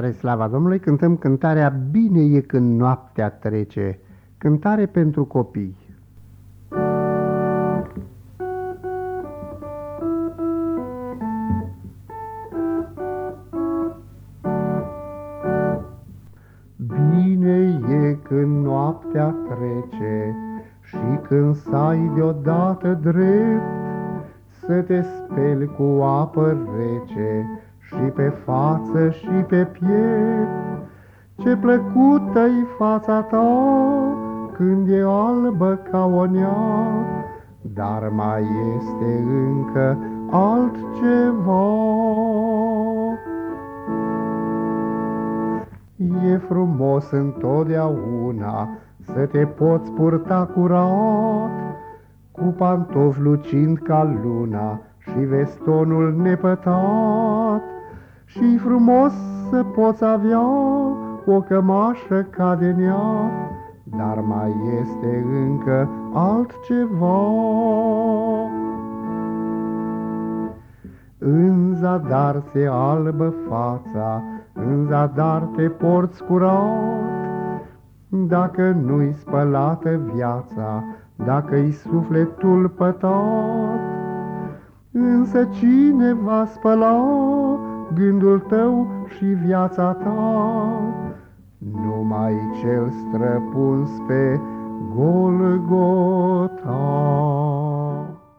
Spre slava Domnului cântăm cântarea Bine e când noaptea trece, cântare pentru copii. Bine e când noaptea trece și când sai deodată drept să te speli cu apă rece și pe față și pe piept. Ce plăcută-i fața ta când e albă ca o nea, dar mai este încă altceva. E frumos întotdeauna să te poți purta curat, cu pantofi lucind ca luna și vestonul nepătat și frumos să poți avea o cămașă ca de nea, dar mai este încă altceva. În zadar se albă fața, în zadar te porți curat, dacă nu-i spălată viața, dacă-i sufletul pătat. Însă cine va spăla gândul tău și viața ta, numai cel străpuns pe Golgota.